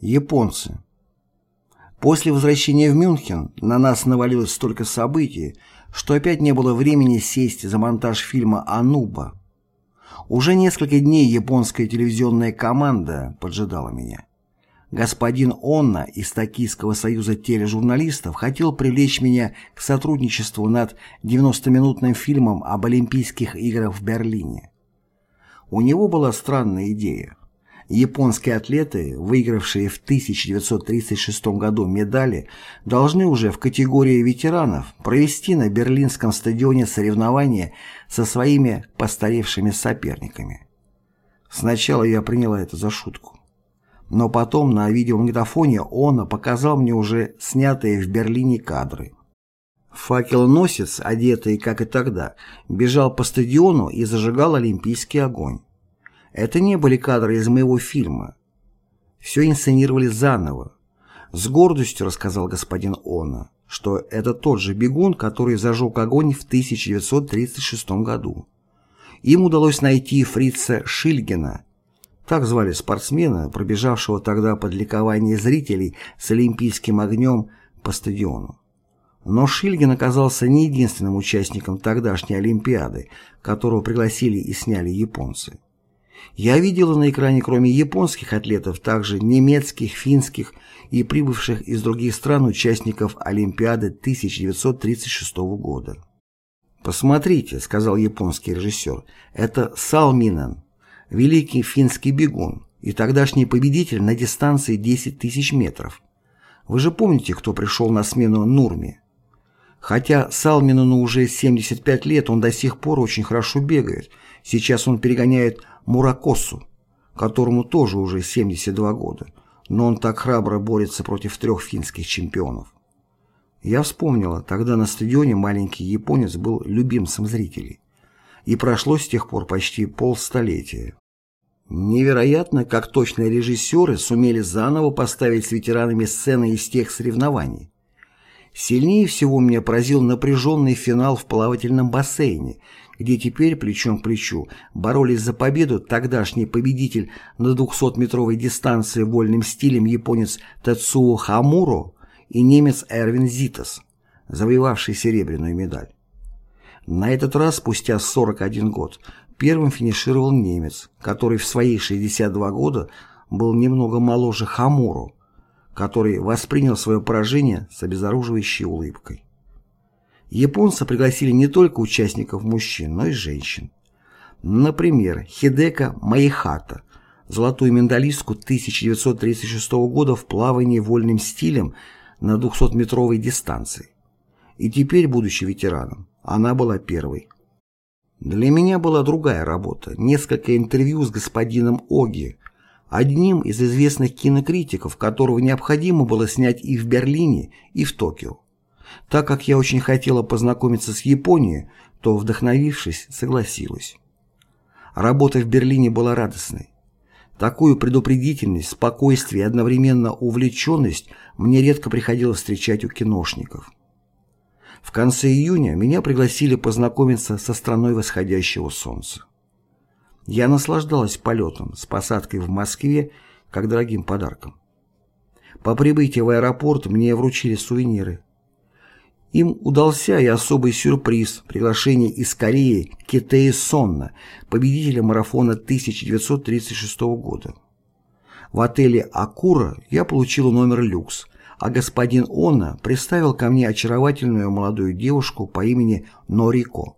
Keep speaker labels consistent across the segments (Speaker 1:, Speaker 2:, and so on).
Speaker 1: Японцы. После возвращения в Мюнхен на нас навалилось столько событий, что опять не было времени сесть за монтаж фильма «Ануба». Уже несколько дней японская телевизионная команда поджидала меня. Господин Онна из Токийского союза тележурналистов хотел привлечь меня к сотрудничеству над 90-минутным фильмом об Олимпийских играх в Берлине. У него была странная идея японские атлеты, выигравшие в 1936 году медали, должны уже в категории ветеранов провести на Берлинском стадионе соревнования со своими постаревшими соперниками. Сначала я приняла это за шутку. Но потом на видеомагнитофоне он показал мне уже снятые в Берлине кадры. Факелоносец, одетый, как и тогда, бежал по стадиону и зажигал олимпийский огонь. Это не были кадры из моего фильма. Все инсценировали заново. С гордостью рассказал господин Она, что это тот же бегун, который зажег огонь в 1936 году. Им удалось найти фрица Шильгена, так звали спортсмена, пробежавшего тогда под ликование зрителей с олимпийским огнем по стадиону. Но Шильгин оказался не единственным участником тогдашней Олимпиады, которого пригласили и сняли японцы. Я видела на экране кроме японских атлетов также немецких, финских и прибывших из других стран участников Олимпиады 1936 года. «Посмотрите», — сказал японский режиссер, — «это Салминен, великий финский бегун и тогдашний победитель на дистанции 10 тысяч метров. Вы же помните, кто пришел на смену Нурме? Хотя Салминену уже 75 лет, он до сих пор очень хорошо бегает. Сейчас он перегоняет Муракосу, которому тоже уже 72 года, но он так храбро борется против трех финских чемпионов. Я вспомнила, тогда на стадионе маленький японец был любимцем зрителей. И прошло с тех пор почти полстолетия. Невероятно, как точно режиссеры сумели заново поставить с ветеранами сцены из тех соревнований. Сильнее всего меня поразил напряженный финал в плавательном бассейне, где теперь плечом к плечу боролись за победу тогдашний победитель на 200-метровой дистанции вольным стилем японец Тацуо Хамуро и немец Эрвин Зитас, завоевавший серебряную медаль. На этот раз, спустя 41 год, первым финишировал немец, который в свои 62 года был немного моложе Хамуро, который воспринял свое поражение с обезоруживающей улыбкой. Японцы пригласили не только участников мужчин, но и женщин. Например, Хидека Маихата, золотую медалистку 1936 года в плавании вольным стилем на 200-метровой дистанции. И теперь, будучи ветераном, она была первой. Для меня была другая работа, несколько интервью с господином Оги, одним из известных кинокритиков, которого необходимо было снять и в Берлине, и в Токио. Так как я очень хотела познакомиться с Японией, то, вдохновившись, согласилась. Работа в Берлине была радостной. Такую предупредительность, спокойствие и одновременно увлеченность мне редко приходилось встречать у киношников. В конце июня меня пригласили познакомиться со страной восходящего солнца. Я наслаждалась полетом с посадкой в Москве как дорогим подарком. По прибытии в аэропорт мне вручили сувениры, им удался и особый сюрприз – приглашение из Кореи Китеи Сонна, победителя марафона 1936 года. В отеле «Акура» я получил номер люкс, а господин Онна представил ко мне очаровательную молодую девушку по имени Норико.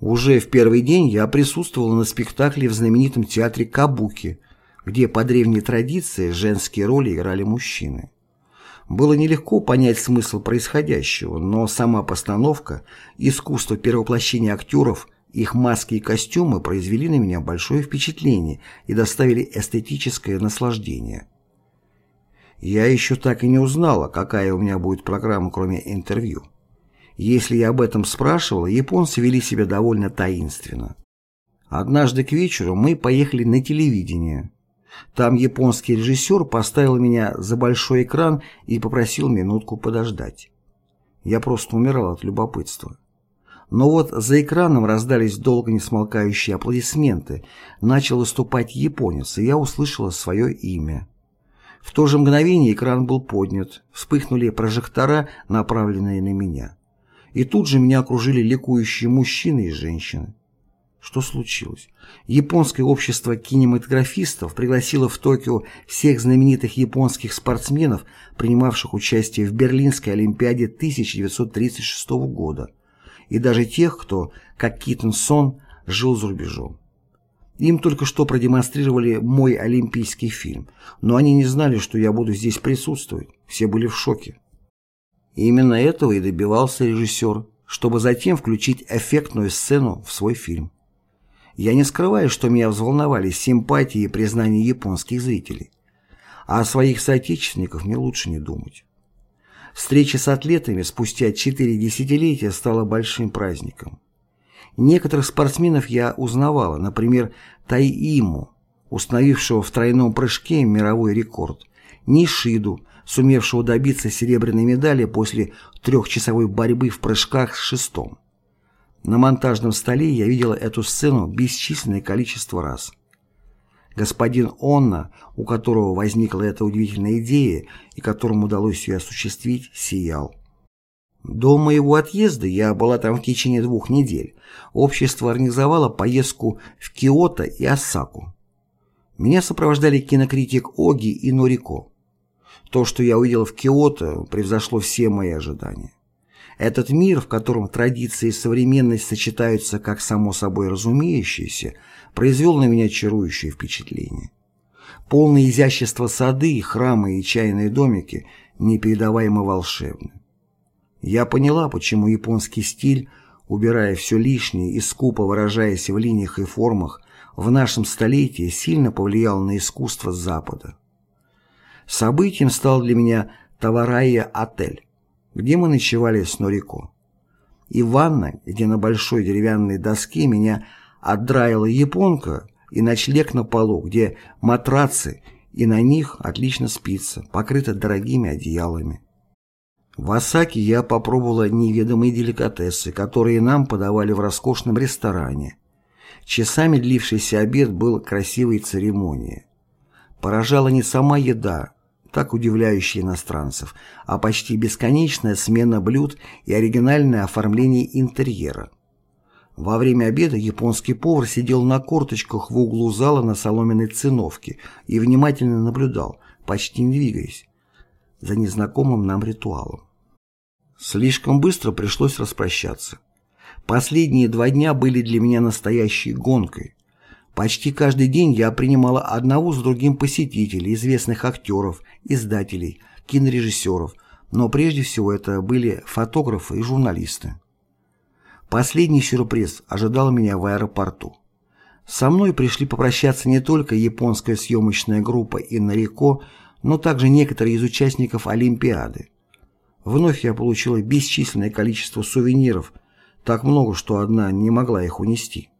Speaker 1: Уже в первый день я присутствовал на спектакле в знаменитом театре Кабуки, где по древней традиции женские роли играли мужчины. Было нелегко понять смысл происходящего, но сама постановка, искусство перевоплощения актеров, их маски и костюмы произвели на меня большое впечатление и доставили эстетическое наслаждение. Я еще так и не узнала, какая у меня будет программа, кроме интервью. Если я об этом спрашивала, японцы вели себя довольно таинственно. Однажды к вечеру мы поехали на телевидение. Там японский режиссер поставил меня за большой экран и попросил минутку подождать. Я просто умирал от любопытства. Но вот за экраном раздались долго не смолкающие аплодисменты. Начал выступать японец, и я услышала свое имя. В то же мгновение экран был поднят, вспыхнули прожектора, направленные на меня. И тут же меня окружили ликующие мужчины и женщины. Что случилось? Японское общество кинематографистов пригласило в Токио всех знаменитых японских спортсменов, принимавших участие в Берлинской Олимпиаде 1936 года, и даже тех, кто, как Китон Сон, жил за рубежом. Им только что продемонстрировали мой олимпийский фильм, но они не знали, что я буду здесь присутствовать. Все были в шоке. И именно этого и добивался режиссер, чтобы затем включить эффектную сцену в свой фильм. Я не скрываю, что меня взволновали симпатии и признания японских зрителей. А о своих соотечественниках мне лучше не думать. Встреча с атлетами спустя четыре десятилетия стала большим праздником. Некоторых спортсменов я узнавала, например, Тайиму, установившего в тройном прыжке мировой рекорд, Нишиду, сумевшего добиться серебряной медали после трехчасовой борьбы в прыжках с шестом. На монтажном столе я видела эту сцену бесчисленное количество раз. Господин Онна, у которого возникла эта удивительная идея и которому удалось ее осуществить, сиял. До моего отъезда, я была там в течение двух недель, общество организовало поездку в Киото и Осаку. Меня сопровождали кинокритик Оги и Норико. То, что я увидел в Киото, превзошло все мои ожидания. Этот мир, в котором традиции и современность сочетаются как само собой разумеющееся, произвел на меня чарующее впечатление. Полное изящество сады, храмы и чайные домики непередаваемо волшебны. Я поняла, почему японский стиль, убирая все лишнее и скупо выражаясь в линиях и формах, в нашем столетии сильно повлиял на искусство Запада. Событием стал для меня Таварайя-отель, где мы ночевали с Норико. И ванна, где на большой деревянной доске меня отдраила японка, и ночлег на полу, где матрацы, и на них отлично спится, покрыто дорогими одеялами. В Осаке я попробовала неведомые деликатесы, которые нам подавали в роскошном ресторане. Часами длившийся обед был красивой церемонией. Поражала не сама еда, так удивляющая иностранцев, а почти бесконечная смена блюд и оригинальное оформление интерьера. Во время обеда японский повар сидел на корточках в углу зала на соломенной циновке и внимательно наблюдал, почти не двигаясь, за незнакомым нам ритуалом. Слишком быстро пришлось распрощаться. Последние два дня были для меня настоящей гонкой. Почти каждый день я принимала одного с другим посетителей, известных актеров, издателей, кинорежиссеров, но прежде всего это были фотографы и журналисты. Последний сюрприз ожидал меня в аэропорту. Со мной пришли попрощаться не только японская съемочная группа «Иннарико», но также некоторые из участников Олимпиады. Вновь я получила бесчисленное количество сувениров, так много, что одна не могла их унести.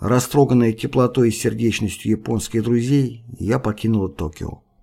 Speaker 1: Растроганная теплотой и сердечностью японских друзей, я покинула Токио.